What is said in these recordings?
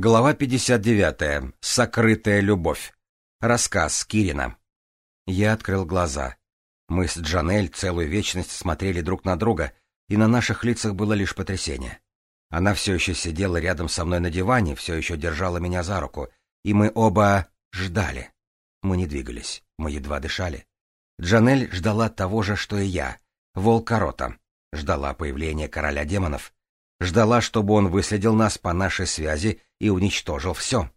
Глава 59. Сокрытая любовь. Рассказ Кирина. Я открыл глаза. Мы с Джанель целую вечность смотрели друг на друга, и на наших лицах было лишь потрясение. Она все еще сидела рядом со мной на диване, все еще держала меня за руку, и мы оба ждали. Мы не двигались, мы едва дышали. Джанель ждала того же, что и я, волка рота, ждала появления короля демонов, ждала, чтобы он выследил нас по нашей связи и уничтожил все.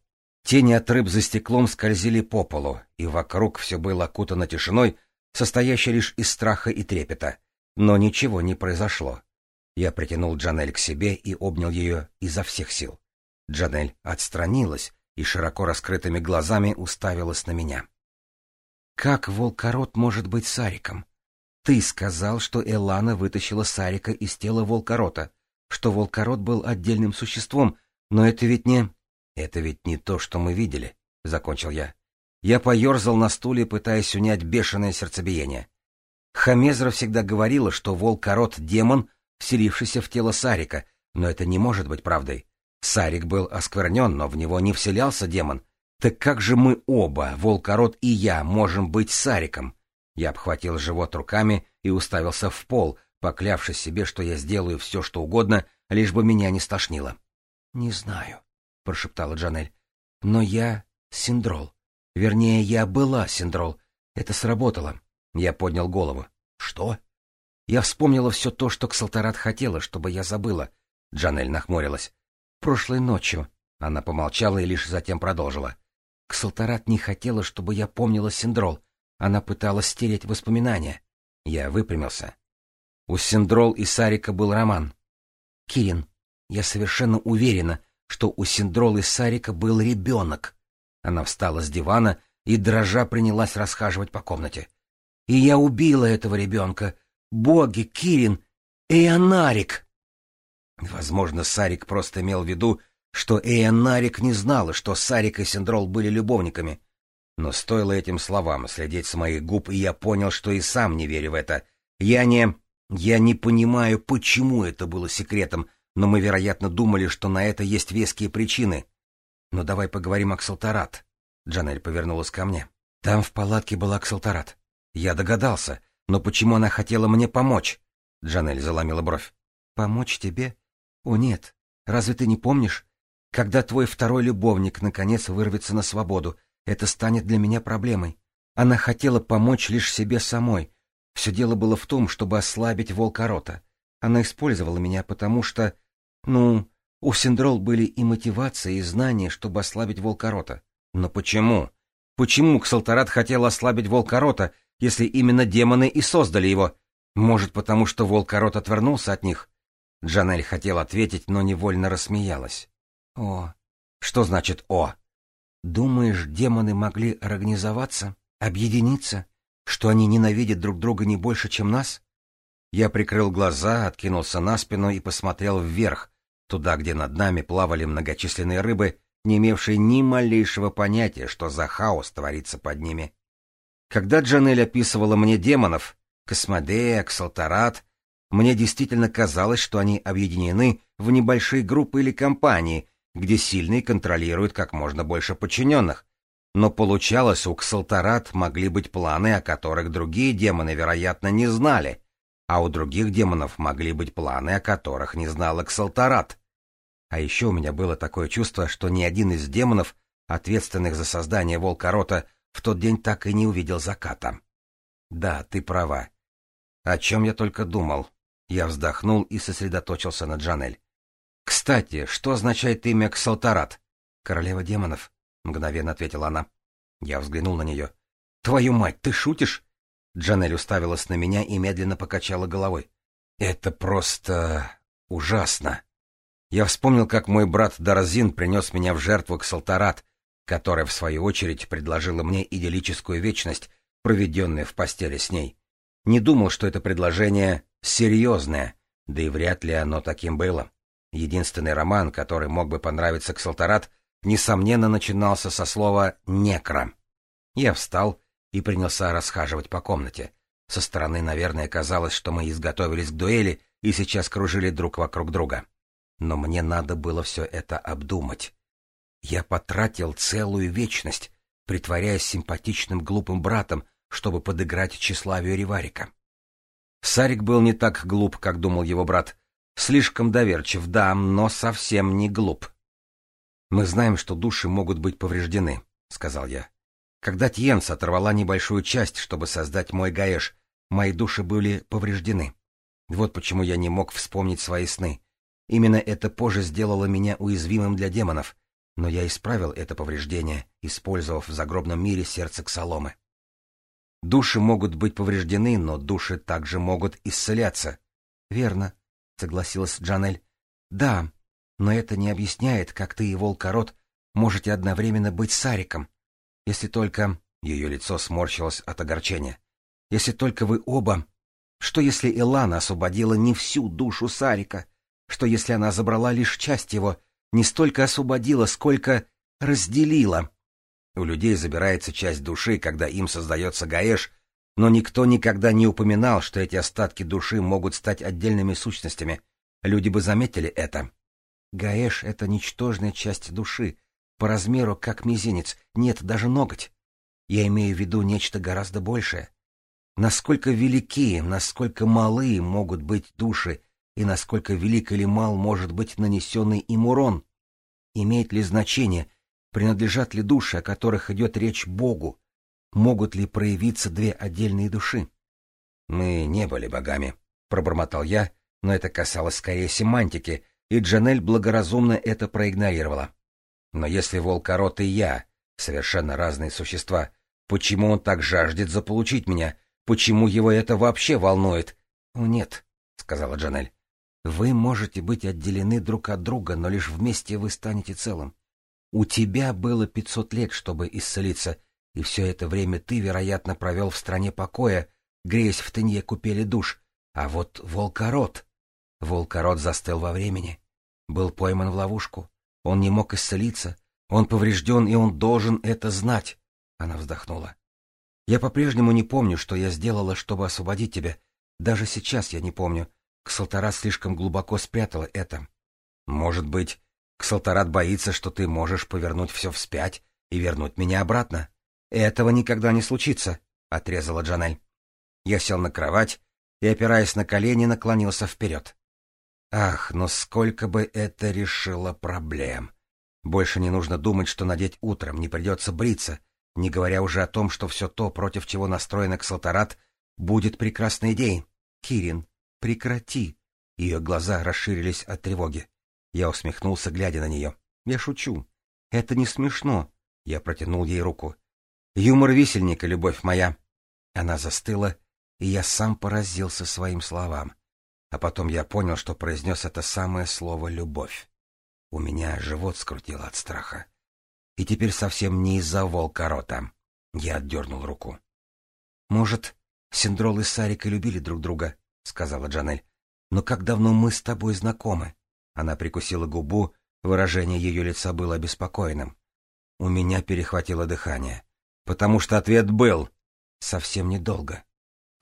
Тени от рыб за стеклом скользили по полу, и вокруг все было окутано тишиной, состоящей лишь из страха и трепета. Но ничего не произошло. Я притянул Джанель к себе и обнял ее изо всех сил. Джанель отстранилась и широко раскрытыми глазами уставилась на меня. «Как волкорот может быть Сариком? Ты сказал, что Элана вытащила Сарика из тела волкорота что волкород был отдельным существом, но это ведь не... Это ведь не то, что мы видели, — закончил я. Я поерзал на стуле, пытаясь унять бешеное сердцебиение. Хамезра всегда говорила, что волкород — демон, вселившийся в тело Сарика, но это не может быть правдой. Сарик был осквернен, но в него не вселялся демон. Так как же мы оба, волкород и я, можем быть Сариком? Я обхватил живот руками и уставился в пол, поклявшись себе, что я сделаю все, что угодно, лишь бы меня не стошнило. — Не знаю, — прошептала Джанель. — Но я синдрол. Вернее, я была синдрол. Это сработало. Я поднял голову. — Что? Я вспомнила все то, что Ксалтарат хотела, чтобы я забыла. Джанель нахмурилась. — Прошлой ночью. Она помолчала и лишь затем продолжила. — Ксалтарат не хотела, чтобы я помнила синдрол. Она пыталась стереть воспоминания. Я выпрямился. — у Синдрол и Сарика был роман. Кирин, я совершенно уверена, что у Синдрол и Сарика был ребенок. Она встала с дивана и, дрожа, принялась расхаживать по комнате. И я убила этого ребенка. Боги, Кирин, Эонарик! Возможно, Сарик просто имел в виду, что Эонарик не знала, что Сарик и Синдрол были любовниками. Но стоило этим словам следить с моих губ, и я понял, что и сам не верю в это. Я не... Я не понимаю, почему это было секретом, но мы, вероятно, думали, что на это есть веские причины. Но давай поговорим о Ксалтарат. Джанель повернулась ко мне. Там в палатке была Ксалтарат. Я догадался, но почему она хотела мне помочь? Джанель заломила бровь. Помочь тебе? О нет, разве ты не помнишь? Когда твой второй любовник наконец вырвется на свободу, это станет для меня проблемой. Она хотела помочь лишь себе самой, все дело было в том, чтобы ослабить волкорота. Она использовала меня, потому что... Ну, у Синдрол были и мотивация, и знания, чтобы ослабить волкорота. Но почему? Почему Ксалтарат хотел ослабить волкорота, если именно демоны и создали его? Может, потому что волкорот отвернулся от них? Джанель хотел ответить, но невольно рассмеялась. «О, что значит «о»?» «Думаешь, демоны могли организоваться, объединиться?» Что они ненавидят друг друга не больше, чем нас? Я прикрыл глаза, откинулся на спину и посмотрел вверх, туда, где над нами плавали многочисленные рыбы, не имевшие ни малейшего понятия, что за хаос творится под ними. Когда Джанель описывала мне демонов, Космодея, Ксалтарат, мне действительно казалось, что они объединены в небольшие группы или компании, где сильные контролируют как можно больше подчиненных, но получалось, у Ксалтарат могли быть планы, о которых другие демоны, вероятно, не знали, а у других демонов могли быть планы, о которых не знал Ксалтарат. А еще у меня было такое чувство, что ни один из демонов, ответственных за создание Волкорота, в тот день так и не увидел заката. Да, ты права. О чем я только думал. Я вздохнул и сосредоточился на Джанель. Кстати, что означает имя Ксалтарат? Королева демонов. — мгновенно ответила она. Я взглянул на нее. «Твою мать, ты шутишь?» Джанель уставилась на меня и медленно покачала головой. «Это просто... ужасно!» Я вспомнил, как мой брат Дарзин принес меня в жертву к Салтарат, которая, в свою очередь, предложила мне идиллическую вечность, проведенную в постели с ней. Не думал, что это предложение серьезное, да и вряд ли оно таким было. Единственный роман, который мог бы понравиться к Ксалтарат, несомненно, начинался со слова «некро». Я встал и принялся расхаживать по комнате. Со стороны, наверное, казалось, что мы изготовились к дуэли и сейчас кружили друг вокруг друга. Но мне надо было все это обдумать. Я потратил целую вечность, притворяясь симпатичным глупым братом, чтобы подыграть тщеславию Реварика. Сарик был не так глуп, как думал его брат. Слишком доверчив, да, но совсем не глуп. «Мы знаем, что души могут быть повреждены», — сказал я. «Когда Тьенс оторвала небольшую часть, чтобы создать мой гаэш, мои души были повреждены. Вот почему я не мог вспомнить свои сны. Именно это позже сделало меня уязвимым для демонов, но я исправил это повреждение, использовав в загробном мире сердце Ксаломы. Души могут быть повреждены, но души также могут исцеляться. — Верно, — согласилась Джанель. — Да, но это не объясняет, как ты и волкорот можете одновременно быть сариком. Если только... Ее лицо сморщилось от огорчения. Если только вы оба... Что если Элана освободила не всю душу Сарика? Что если она забрала лишь часть его, не столько освободила, сколько разделила? У людей забирается часть души, когда им создается Гаэш, но никто никогда не упоминал, что эти остатки души могут стать отдельными сущностями. Люди бы заметили это. Гаэш — это ничтожная часть души, по размеру как мизинец, нет, даже ноготь. Я имею в виду нечто гораздо большее. Насколько велики, насколько малы могут быть души, и насколько велик или мал может быть нанесенный им урон? Имеет ли значение, принадлежат ли души, о которых идет речь Богу? Могут ли проявиться две отдельные души? — Мы не были богами, — пробормотал я, но это касалось скорее семантики — и Джанель благоразумно это проигнорировала. Но если Волкорот и я — совершенно разные существа, почему он так жаждет заполучить меня? Почему его это вообще волнует? — Нет, — сказала Джанель. — Вы можете быть отделены друг от друга, но лишь вместе вы станете целым. У тебя было пятьсот лет, чтобы исцелиться, и все это время ты, вероятно, провел в стране покоя, греясь в тынье купели душ. А вот волкорот... Волкорот застыл во времени был пойман в ловушку. Он не мог исцелиться. Он поврежден, и он должен это знать. Она вздохнула. Я по-прежнему не помню, что я сделала, чтобы освободить тебя. Даже сейчас я не помню. Ксалтарат слишком глубоко спрятала это. Может быть, Ксалтарат боится, что ты можешь повернуть все вспять и вернуть меня обратно. Этого никогда не случится, — отрезала Джанель. Я сел на кровать и, опираясь на колени, наклонился вперед. Ах, но сколько бы это решило проблем! Больше не нужно думать, что надеть утром, не придется бриться, не говоря уже о том, что все то, против чего настроен эксалтарат, будет прекрасный день. Кирин, прекрати! Ее глаза расширились от тревоги. Я усмехнулся, глядя на нее. Я шучу. Это не смешно. Я протянул ей руку. Юмор висельника, любовь моя. Она застыла, и я сам поразился своим словам. А потом я понял, что произнес это самое слово «любовь». У меня живот скрутило от страха. И теперь совсем не из-за волка рота Я отдернул руку. «Может, Синдрол и Сарик и любили друг друга», — сказала Джанель. «Но как давно мы с тобой знакомы?» Она прикусила губу, выражение ее лица было обеспокоенным. У меня перехватило дыхание. «Потому что ответ был!» «Совсем недолго.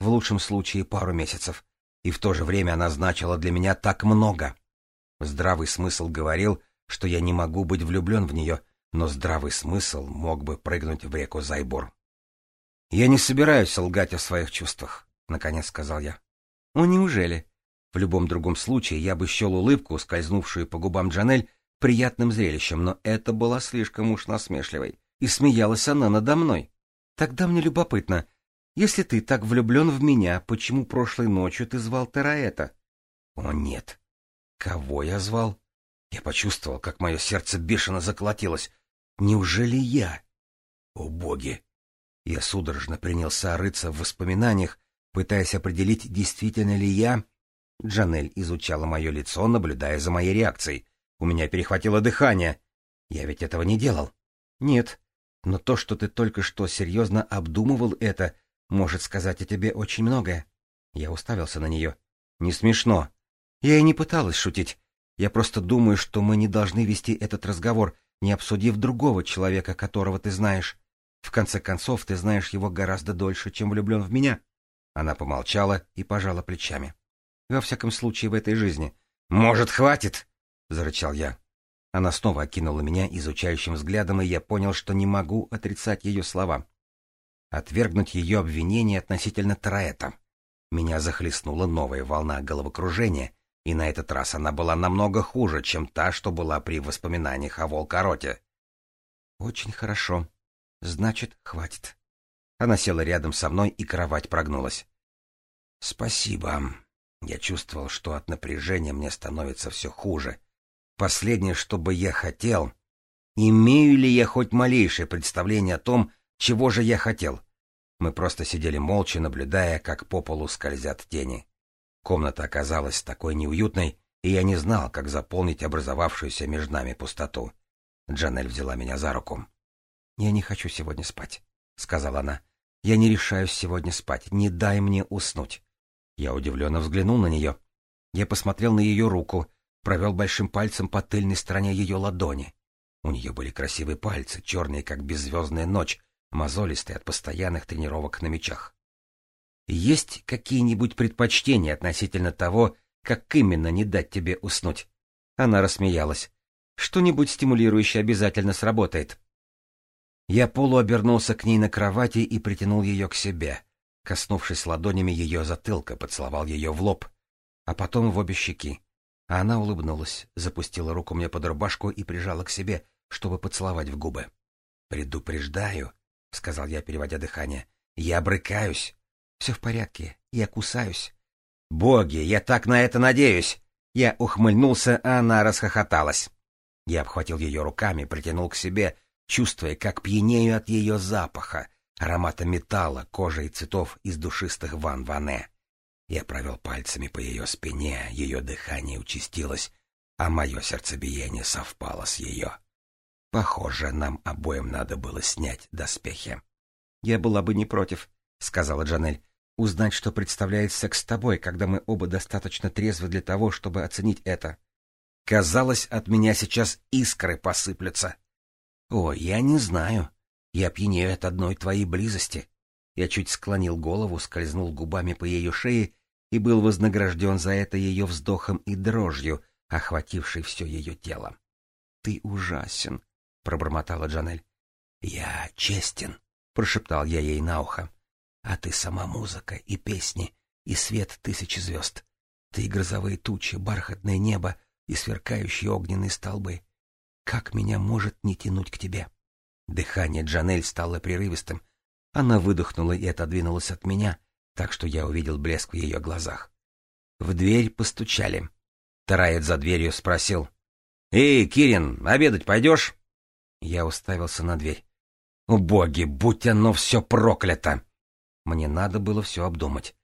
В лучшем случае пару месяцев и в то же время она значила для меня так много. Здравый смысл говорил, что я не могу быть влюблен в нее, но здравый смысл мог бы прыгнуть в реку Зайбур. «Я не собираюсь лгать о своих чувствах», — наконец сказал я. «О, неужели?» В любом другом случае я бы щел улыбку, скользнувшую по губам Джанель, приятным зрелищем, но это была слишком уж насмешливой, и смеялась она надо мной. Тогда мне любопытно, если ты так влюблен в меня, почему прошлой ночью ты звал Тераэта? О, нет. Кого я звал? Я почувствовал, как мое сердце бешено заколотилось. Неужели я? О, боги! Я судорожно принялся рыться в воспоминаниях, пытаясь определить, действительно ли я... Джанель изучала мое лицо, наблюдая за моей реакцией. У меня перехватило дыхание. Я ведь этого не делал. Нет. Но то, что ты только что серьезно обдумывал это, может сказать о тебе очень многое. Я уставился на нее. Не смешно. Я и не пыталась шутить. Я просто думаю, что мы не должны вести этот разговор, не обсудив другого человека, которого ты знаешь. В конце концов, ты знаешь его гораздо дольше, чем влюблен в меня. Она помолчала и пожала плечами. Во всяком случае, в этой жизни. Может, хватит? зарычал я. Она снова окинула меня изучающим взглядом, и я понял, что не могу отрицать ее слова отвергнуть ее обвинения относительно Траэта. Меня захлестнула новая волна головокружения, и на этот раз она была намного хуже, чем та, что была при воспоминаниях о Волкороте. «Очень хорошо. Значит, хватит». Она села рядом со мной, и кровать прогнулась. «Спасибо. Я чувствовал, что от напряжения мне становится все хуже. Последнее, что бы я хотел...» Имею ли я хоть малейшее представление о том, чего же я хотел? Мы просто сидели молча, наблюдая, как по полу скользят тени. Комната оказалась такой неуютной, и я не знал, как заполнить образовавшуюся между нами пустоту. Джанель взяла меня за руку. «Я не хочу сегодня спать», — сказала она. «Я не решаюсь сегодня спать. Не дай мне уснуть». Я удивленно взглянул на нее. Я посмотрел на ее руку, провел большим пальцем по тыльной стороне ее ладони. У нее были красивые пальцы, черные, как беззвездная ночь, мозолистый от постоянных тренировок на мячах. Есть какие-нибудь предпочтения относительно того, как именно не дать тебе уснуть? Она рассмеялась. Что-нибудь стимулирующее обязательно сработает. Я полуобернулся к ней на кровати и притянул ее к себе. Коснувшись ладонями ее затылка, поцеловал ее в лоб, а потом в обе щеки. А она улыбнулась, запустила руку мне под рубашку и прижала к себе, чтобы поцеловать в губы. «Предупреждаю, — сказал я, переводя дыхание. «Я брыкаюсь Все в порядке. Я кусаюсь». «Боги, я так на это надеюсь!» Я ухмыльнулся, а она расхохоталась. Я обхватил ее руками, притянул к себе, чувствуя, как пьянею от ее запаха, аромата металла, кожи и цветов из душистых ван ване. Я провел пальцами по ее спине, ее дыхание участилось, а мое сердцебиение совпало с ее. Похоже, нам обоим надо было снять доспехи. — Я была бы не против, — сказала Джанель. — Узнать, что представляет секс с тобой, когда мы оба достаточно трезвы для того, чтобы оценить это. Казалось, от меня сейчас искры посыплются. — О, я не знаю. Я пьянею от одной твоей близости. Я чуть склонил голову, скользнул губами по ее шее и был вознагражден за это ее вздохом и дрожью, охватившей все ее тело. — Ты ужасен, пробормотала Джанель. «Я честен», — прошептал я ей на ухо. «А ты сама музыка и песни, и свет тысячи звезд. Ты и грозовые тучи, бархатное небо и сверкающие огненные столбы. Как меня может не тянуть к тебе?» Дыхание Джанель стало прерывистым. Она выдохнула и отодвинулась от меня, так что я увидел блеск в ее глазах. В дверь постучали. Тарает за дверью спросил. «Эй, Кирин, обедать пойдешь?» Я уставился на дверь. «О, будь оно все проклято!» Мне надо было все обдумать.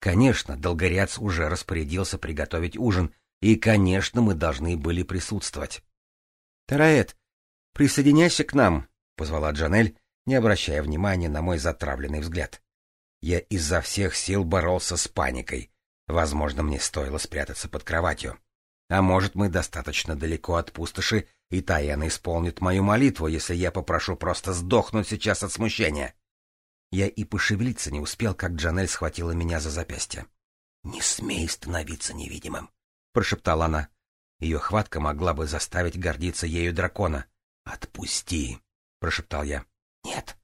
Конечно, долгоряц уже распорядился приготовить ужин, и, конечно, мы должны были присутствовать. «Тараэт, присоединяйся к нам!» — позвала Джанель, не обращая внимания на мой затравленный взгляд. Я изо всех сил боролся с паникой. Возможно, мне стоило спрятаться под кроватью. А может, мы достаточно далеко от пустоши, и Таяна исполнит мою молитву, если я попрошу просто сдохнуть сейчас от смущения. Я и пошевелиться не успел, как Джанель схватила меня за запястье. — Не смей становиться невидимым, — прошептала она. Ее хватка могла бы заставить гордиться ею дракона. — Отпусти, — прошептал я. — Нет.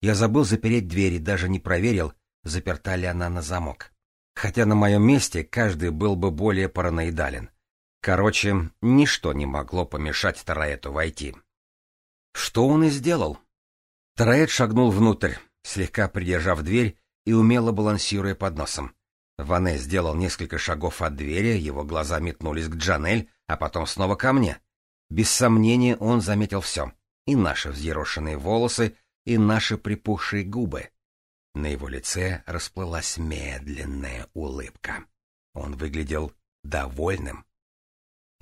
Я забыл запереть дверь и даже не проверил, заперта ли она на замок. Хотя на моем месте каждый был бы более параноидален. Короче, ничто не могло помешать Тараэту войти. Что он и сделал? Тараэт шагнул внутрь, слегка придержав дверь и умело балансируя под носом. Ване сделал несколько шагов от двери, его глаза метнулись к Джанель, а потом снова ко мне. Без сомнения он заметил все — и наши взъерошенные волосы, и наши припухшие губы. На его лице расплылась медленная улыбка. Он выглядел довольным.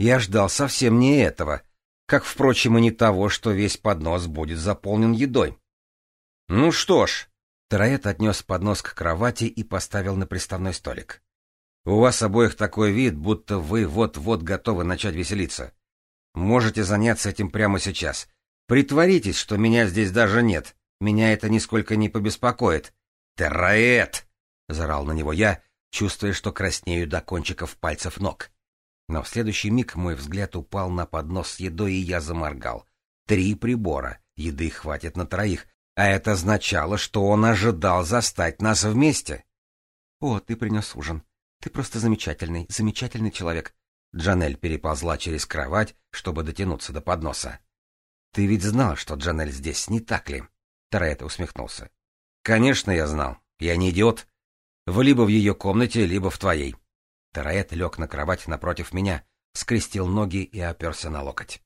Я ждал совсем не этого, как, впрочем, и не того, что весь поднос будет заполнен едой. «Ну что ж», — Тароэт отнес поднос к кровати и поставил на приставной столик. «У вас обоих такой вид, будто вы вот-вот готовы начать веселиться. Можете заняться этим прямо сейчас. Притворитесь, что меня здесь даже нет. Меня это нисколько не побеспокоит. Тароэт!» — зарал на него я, чувствуя, что краснею до кончиков пальцев ног. Но в следующий миг мой взгляд упал на поднос с едой, и я заморгал. Три прибора. Еды хватит на троих. А это означало, что он ожидал застать нас вместе. — О, ты принес ужин. Ты просто замечательный, замечательный человек. Джанель переползла через кровать, чтобы дотянуться до подноса. — Ты ведь знал, что Джанель здесь, не так ли? Торетто усмехнулся. — Конечно, я знал. Я не идиот. Вы либо в ее комнате, либо в твоей. Тараэт лег на кровать напротив меня, скрестил ноги и оперся на локоть.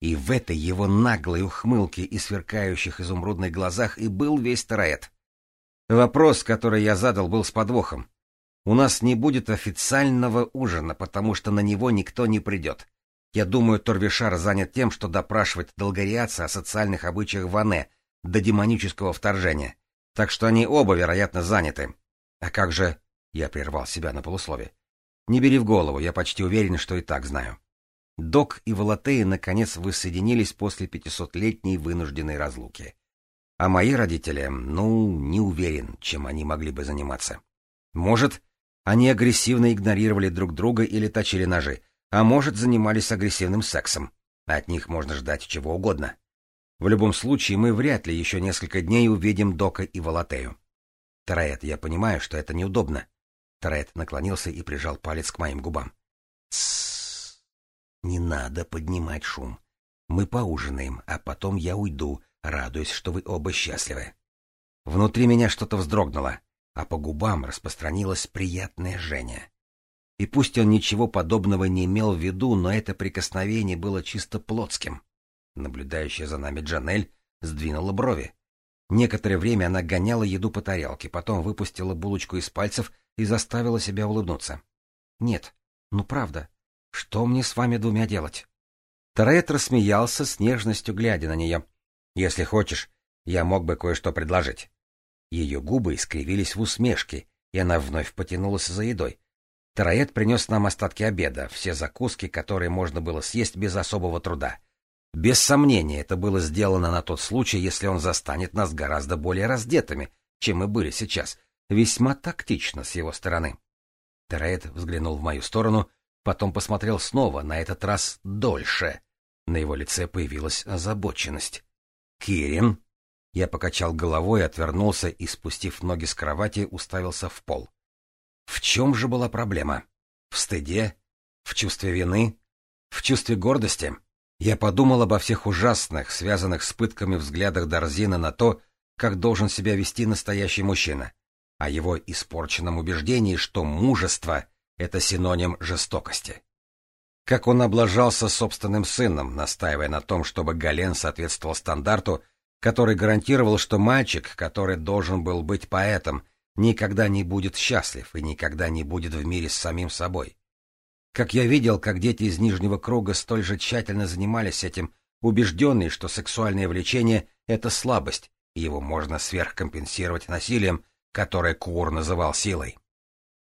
И в этой его наглой ухмылке и сверкающих изумрудных глазах и был весь Тараэт. Вопрос, который я задал, был с подвохом. У нас не будет официального ужина, потому что на него никто не придет. Я думаю, Торвишар занят тем, что допрашивает долгориаца о социальных обычаях Ване до демонического вторжения. Так что они оба, вероятно, заняты. А как же... Я прервал себя на полуслове. Не бери в голову, я почти уверен, что и так знаю. Док и Волотея наконец воссоединились после пятисотлетней вынужденной разлуки. А мои родители, ну, не уверен, чем они могли бы заниматься. Может, они агрессивно игнорировали друг друга или точили ножи, а может, занимались агрессивным сексом. От них можно ждать чего угодно. В любом случае, мы вряд ли еще несколько дней увидим Дока и Волотею. Тараэт, я понимаю, что это неудобно. Трайт наклонился и прижал палец к моим губам. «Тссс! Не надо поднимать шум. Мы поужинаем, а потом я уйду, радуясь, что вы оба счастливы». Внутри меня что-то вздрогнуло, а по губам распространилось приятное жжение. И пусть он ничего подобного не имел в виду, но это прикосновение было чисто плотским. Наблюдающая за нами Джанель сдвинула брови. Некоторое время она гоняла еду по тарелке, потом выпустила булочку из пальцев — и заставила себя улыбнуться. «Нет, ну правда, что мне с вами двумя делать?» Торет рассмеялся с нежностью, глядя на нее. «Если хочешь, я мог бы кое-что предложить». Ее губы искривились в усмешке, и она вновь потянулась за едой. Тароед принес нам остатки обеда, все закуски, которые можно было съесть без особого труда. Без сомнения, это было сделано на тот случай, если он застанет нас гораздо более раздетыми, чем мы были сейчас, Весьма тактично с его стороны. Терет взглянул в мою сторону, потом посмотрел снова, на этот раз дольше. На его лице появилась озабоченность. «Кирин?» Я покачал головой, отвернулся и, спустив ноги с кровати, уставился в пол. В чем же была проблема? В стыде? В чувстве вины? В чувстве гордости? Я подумал обо всех ужасных, связанных с пытками взглядах Дарзина на то, как должен себя вести настоящий мужчина о его испорченном убеждении, что мужество — это синоним жестокости. Как он облажался собственным сыном, настаивая на том, чтобы Гален соответствовал стандарту, который гарантировал, что мальчик, который должен был быть поэтом, никогда не будет счастлив и никогда не будет в мире с самим собой. Как я видел, как дети из нижнего круга столь же тщательно занимались этим, убежденные, что сексуальное влечение — это слабость, и его можно сверхкомпенсировать насилием — которое Куор называл силой.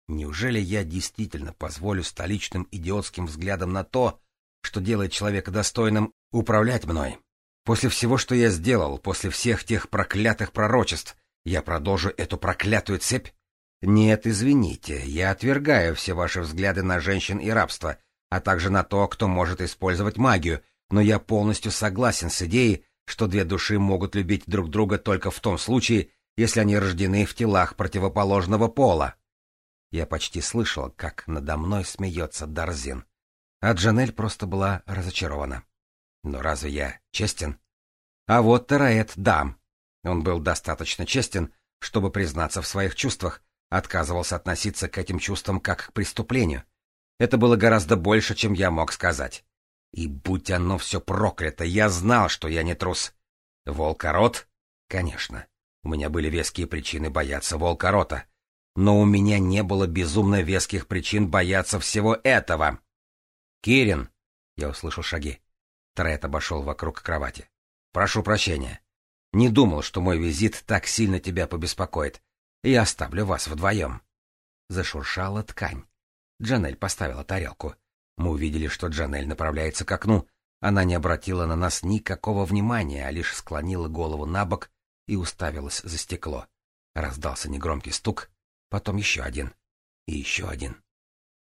Неужели я действительно позволю столичным идиотским взглядам на то, что делает человека достойным управлять мной? После всего, что я сделал, после всех тех проклятых пророчеств, я продолжу эту проклятую цепь? Нет, извините, я отвергаю все ваши взгляды на женщин и рабство, а также на то, кто может использовать магию, но я полностью согласен с идеей, что две души могут любить друг друга только в том случае, если они рождены в телах противоположного пола? Я почти слышал, как надо мной смеется Дарзин. А Джанель просто была разочарована. Но разве я честен? А вот Тараэт — дам, Он был достаточно честен, чтобы признаться в своих чувствах, отказывался относиться к этим чувствам как к преступлению. Это было гораздо больше, чем я мог сказать. И будь оно все проклято, я знал, что я не трус. Волкорот? Конечно. У меня были веские причины бояться волкорота. Но у меня не было безумно веских причин бояться всего этого. «Кирин!» — я услышал шаги. Трет обошел вокруг кровати. «Прошу прощения. Не думал, что мой визит так сильно тебя побеспокоит. Я оставлю вас вдвоем». Зашуршала ткань. Джанель поставила тарелку. Мы увидели, что Джанель направляется к окну. Она не обратила на нас никакого внимания, а лишь склонила голову на бок и уставилась за стекло. Раздался негромкий стук, потом еще один и еще один.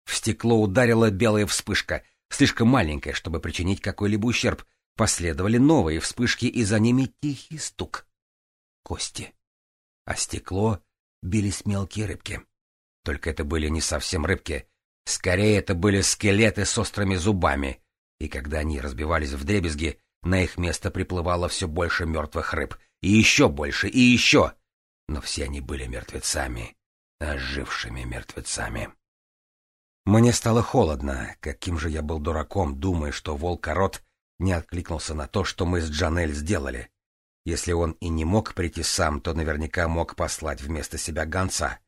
В стекло ударила белая вспышка, слишком маленькая, чтобы причинить какой-либо ущерб. Последовали новые вспышки, и за ними тихий стук. Кости. А стекло бились мелкие рыбки. Только это были не совсем рыбки. Скорее, это были скелеты с острыми зубами. И когда они разбивались в дребезги, на их место приплывало все больше мертвых рыб — и еще больше, и еще. Но все они были мертвецами, ожившими мертвецами. Мне стало холодно, каким же я был дураком, думая, что волк-корот не откликнулся на то, что мы с Джанель сделали. Если он и не мог прийти сам, то наверняка мог послать вместо себя гонца.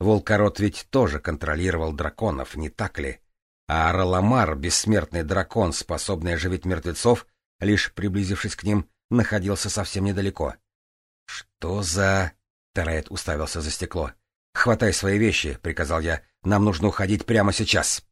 Волкорот ведь тоже контролировал драконов, не так ли? А Араламар, бессмертный дракон, способный оживить мертвецов, лишь приблизившись к ним, находился совсем недалеко. «Что за...» — Терет уставился за стекло. «Хватай свои вещи», — приказал я. «Нам нужно уходить прямо сейчас».